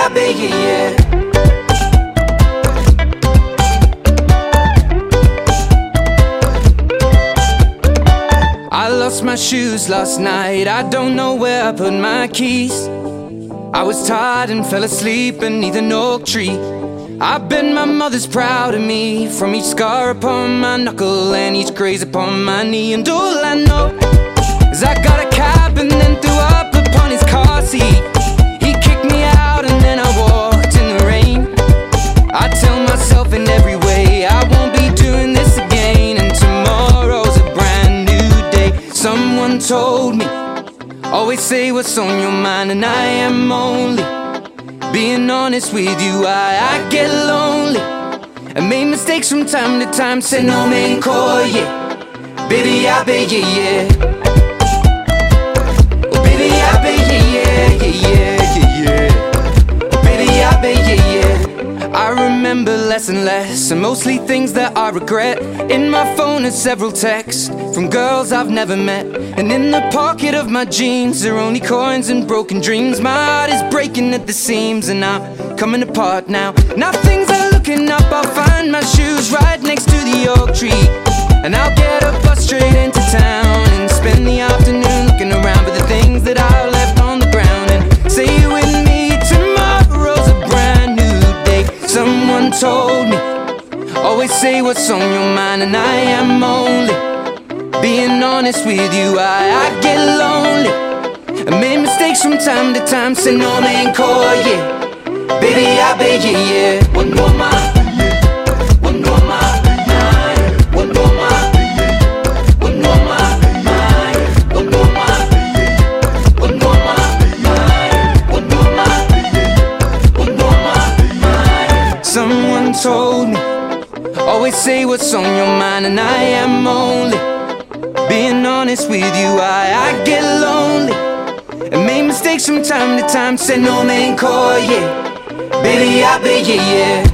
I yeah, yeah. I lost my shoes last night. I don't know where I put my keys. I was tired and fell asleep beneath an oak tree. I bet my mother's proud of me from each scar upon my knuckle and each graze upon my knee. And all I know is I got a cab and Someone told me, always say what's on your mind, and I am only being honest with you. I, I get lonely. I made mistakes from time to time, said no man call, yeah. Baby, I I bet, yeah, yeah. I remember less and less, and mostly things that I regret. In my phone are several texts from girls I've never met. And in the pocket of my jeans are only coins and broken dreams. My heart is breaking at the seams, and I'm coming apart now. Now things are looking up, I'll find my shoes right next to the oak tree. And I'll get a bus straight into town and spend the afternoon looking around for the things that I left on the ground. And say you with me, tomorrow's a brand new day. Someone told me, always say what's on your mind, and I am only being honest with you. I, I get lonely. I made mistakes from time to time, say no man call, yeah. Baby, I bet, yeah, yeah. One more more. Someone told me, always say what's on your mind, and I am only being honest with you. I, I get lonely. And made mistakes from time to time, said no man call, yeah. Baby, I bet, yeah, yeah,